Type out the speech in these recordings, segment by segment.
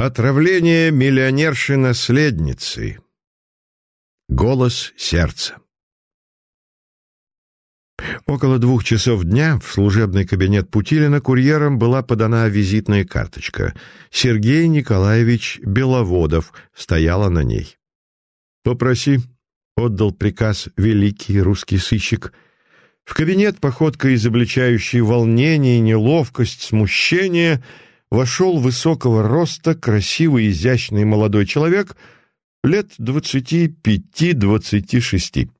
Отравление миллионерши-наследницы. Голос сердца. Около двух часов дня в служебный кабинет Путилина курьером была подана визитная карточка. Сергей Николаевич Беловодов стояла на ней. «Попроси», — отдал приказ великий русский сыщик. В кабинет походкой изобличающей волнение, неловкость, смущение — вошел высокого роста, красивый, изящный молодой человек лет двадцати пяти-двадцати шести.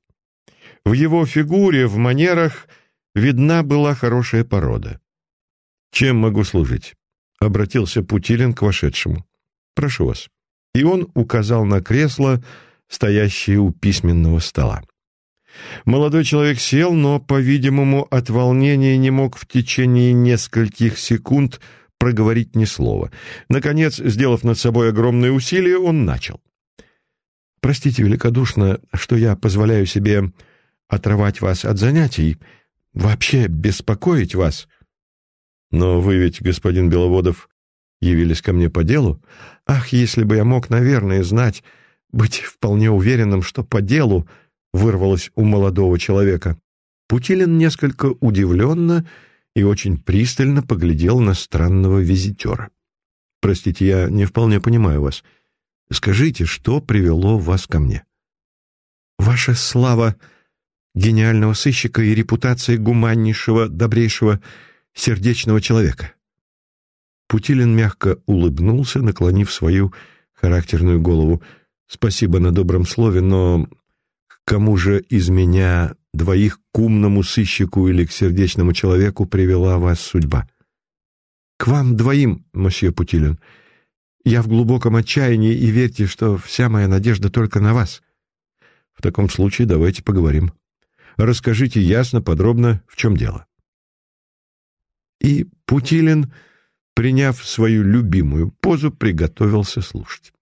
В его фигуре, в манерах видна была хорошая порода. «Чем могу служить?» — обратился Путилин к вошедшему. «Прошу вас». И он указал на кресло, стоящее у письменного стола. Молодой человек сел, но, по-видимому, от волнения не мог в течение нескольких секунд проговорить ни слова. Наконец, сделав над собой огромные усилия, он начал. «Простите великодушно, что я позволяю себе отрывать вас от занятий, вообще беспокоить вас». «Но вы ведь, господин Беловодов, явились ко мне по делу? Ах, если бы я мог, наверное, знать, быть вполне уверенным, что по делу...» вырвалось у молодого человека. Путилин несколько удивленно и очень пристально поглядел на странного визитера. «Простите, я не вполне понимаю вас. Скажите, что привело вас ко мне?» «Ваша слава гениального сыщика и репутация гуманнейшего, добрейшего, сердечного человека». Путилин мягко улыбнулся, наклонив свою характерную голову. «Спасибо на добром слове, но к кому же из меня двоих к умному сыщику или к сердечному человеку привела вас судьба. К вам двоим, мосье Путилин. Я в глубоком отчаянии, и верьте, что вся моя надежда только на вас. В таком случае давайте поговорим. Расскажите ясно, подробно, в чем дело. И Путилин, приняв свою любимую позу, приготовился слушать.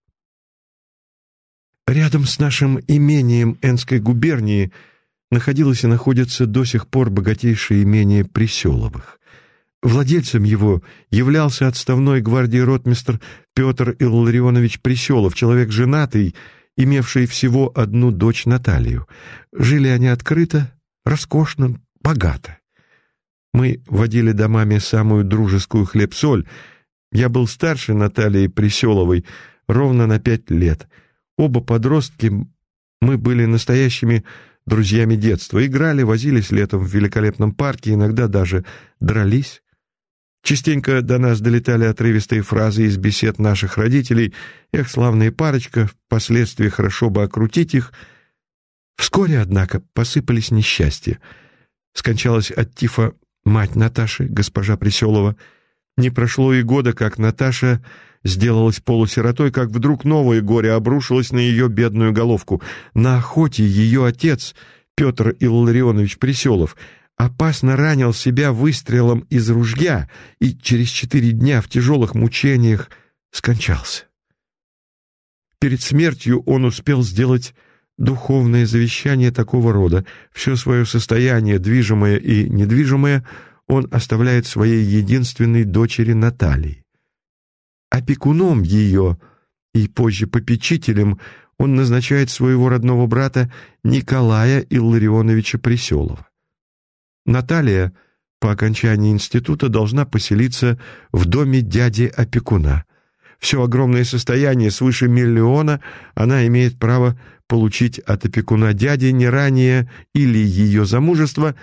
Рядом с нашим имением Энской губернии – находилось и находится до сих пор богатейшее имение Приселовых. Владельцем его являлся отставной гвардии ротмистр Петр Илларионович Приселов, человек женатый, имевший всего одну дочь Наталью. Жили они открыто, роскошно, богато. Мы водили домами самую дружескую хлеб-соль. Я был старше Натальи Приселовой ровно на пять лет. Оба подростки, мы были настоящими друзьями детства, играли, возились летом в великолепном парке, иногда даже дрались. Частенько до нас долетали отрывистые фразы из бесед наших родителей «Эх, славная парочка, впоследствии хорошо бы окрутить их». Вскоре, однако, посыпались несчастья. Скончалась от тифа мать Наташи, госпожа Приселова. Не прошло и года, как Наташа сделалась полусиротой, как вдруг новое горе обрушилось на ее бедную головку. На охоте ее отец, Петр Илларионович Приселов, опасно ранил себя выстрелом из ружья и через четыре дня в тяжелых мучениях скончался. Перед смертью он успел сделать духовное завещание такого рода. Все свое состояние, движимое и недвижимое, он оставляет своей единственной дочери Натальи. Опекуном ее и позже попечителем он назначает своего родного брата Николая Илларионовича Приселова. Наталья по окончании института должна поселиться в доме дяди-опекуна. Все огромное состояние свыше миллиона она имеет право получить от опекуна дяди не ранее или ее замужества,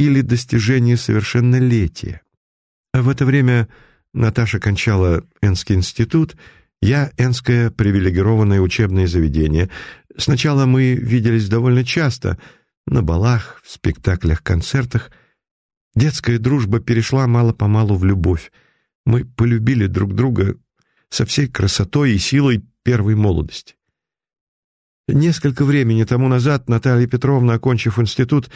или достижения совершеннолетия. В это время Наташа кончала Энский институт, я — Энское привилегированное учебное заведение. Сначала мы виделись довольно часто, на балах, в спектаклях, концертах. Детская дружба перешла мало-помалу в любовь. Мы полюбили друг друга со всей красотой и силой первой молодости. Несколько времени тому назад Наталья Петровна, окончив институт,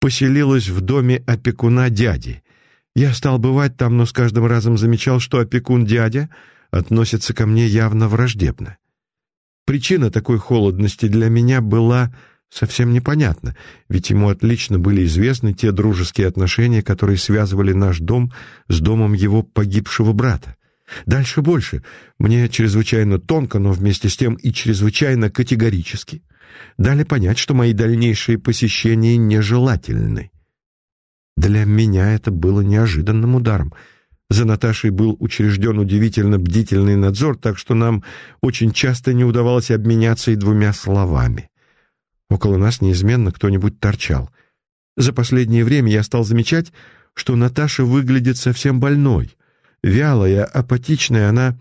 поселилась в доме опекуна дяди — я стал бывать там, но с каждым разом замечал, что опекун-дядя относится ко мне явно враждебно. Причина такой холодности для меня была совсем непонятна, ведь ему отлично были известны те дружеские отношения, которые связывали наш дом с домом его погибшего брата. Дальше больше. Мне чрезвычайно тонко, но вместе с тем и чрезвычайно категорически дали понять, что мои дальнейшие посещения нежелательны. Для меня это было неожиданным ударом. За Наташей был учрежден удивительно бдительный надзор, так что нам очень часто не удавалось обменяться и двумя словами. Около нас неизменно кто-нибудь торчал. За последнее время я стал замечать, что Наташа выглядит совсем больной. Вялая, апатичная, она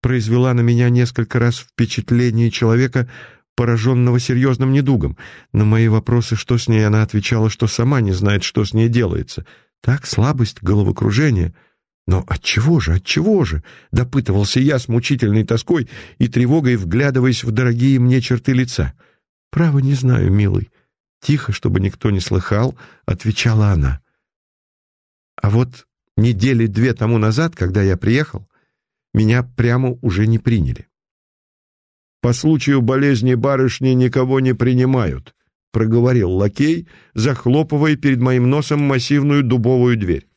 произвела на меня несколько раз впечатление человека, пораженного серьезным недугом. На мои вопросы, что с ней, она отвечала, что сама не знает, что с ней делается. Так, слабость, головокружение. Но от чего же, от чего же? Допытывался я с мучительной тоской и тревогой, вглядываясь в дорогие мне черты лица. Право не знаю, милый. Тихо, чтобы никто не слыхал, отвечала она. А вот недели две тому назад, когда я приехал, меня прямо уже не приняли. «По случаю болезни барышни никого не принимают», — проговорил лакей, захлопывая перед моим носом массивную дубовую дверь.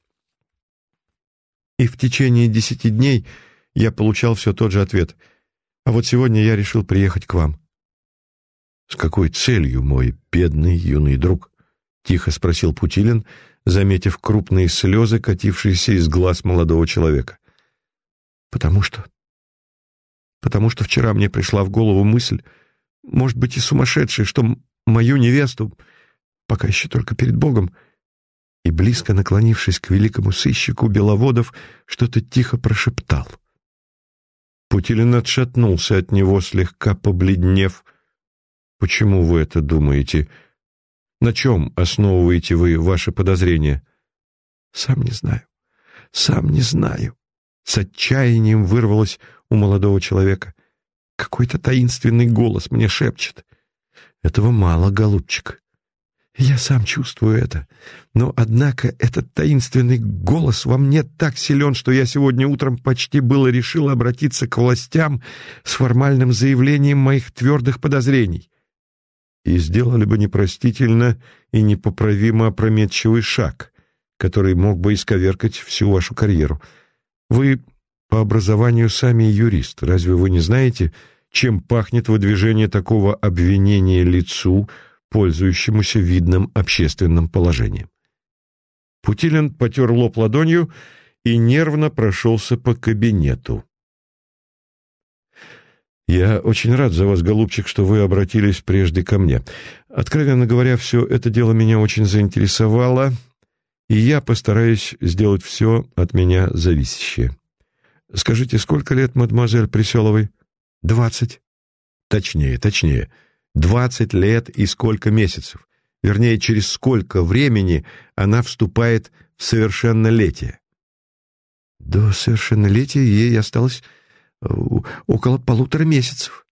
И в течение десяти дней я получал все тот же ответ. А вот сегодня я решил приехать к вам. «С какой целью, мой бедный юный друг?» — тихо спросил Путилин, заметив крупные слезы, катившиеся из глаз молодого человека. «Потому что потому что вчера мне пришла в голову мысль, может быть, и сумасшедшая, что мою невесту, пока еще только перед Богом, и, близко наклонившись к великому сыщику Беловодов, что-то тихо прошептал. Путилин отшатнулся от него, слегка побледнев. «Почему вы это думаете? На чем основываете вы ваши подозрения?» «Сам не знаю. Сам не знаю». С отчаянием вырвалось у молодого человека. Какой-то таинственный голос мне шепчет. Этого мало, голубчик. Я сам чувствую это. Но, однако, этот таинственный голос во мне так силен, что я сегодня утром почти было решил обратиться к властям с формальным заявлением моих твердых подозрений. И сделали бы непростительно и непоправимо опрометчивый шаг, который мог бы исковеркать всю вашу карьеру. Вы по образованию сами юрист. Разве вы не знаете, чем пахнет выдвижение такого обвинения лицу, пользующемуся видным общественным положением? Путилин потер лоб ладонью и нервно прошелся по кабинету. «Я очень рад за вас, голубчик, что вы обратились прежде ко мне. Откровенно говоря, все это дело меня очень заинтересовало, и я постараюсь сделать все от меня зависящее». Скажите, сколько лет мадемуазель Приселовой? Двадцать. Точнее, точнее. Двадцать лет и сколько месяцев. Вернее, через сколько времени она вступает в совершеннолетие. До совершеннолетия ей осталось около полутора месяцев.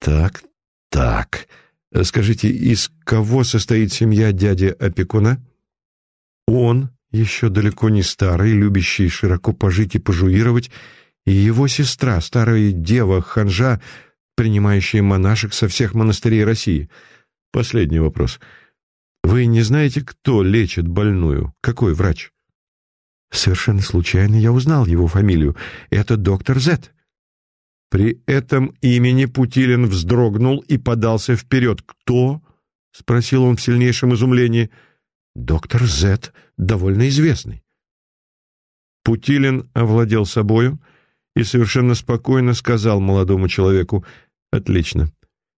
Так, так. Скажите, из кого состоит семья дяди-опекуна? Он еще далеко не старый, любящий широко пожить и пожуировать, и его сестра, старая дева Ханжа, принимающая монашек со всех монастырей России. Последний вопрос. Вы не знаете, кто лечит больную? Какой врач? Совершенно случайно я узнал его фамилию. Это доктор Зет. При этом имени Путилин вздрогнул и подался вперед. «Кто?» — спросил он в сильнейшем изумлении. «Доктор Зет», довольно известный. Путилин овладел собою и совершенно спокойно сказал молодому человеку «Отлично.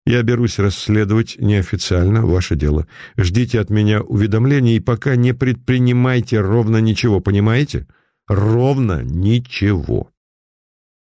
Я берусь расследовать неофициально ваше дело. Ждите от меня уведомлений и пока не предпринимайте ровно ничего, понимаете? Ровно ничего».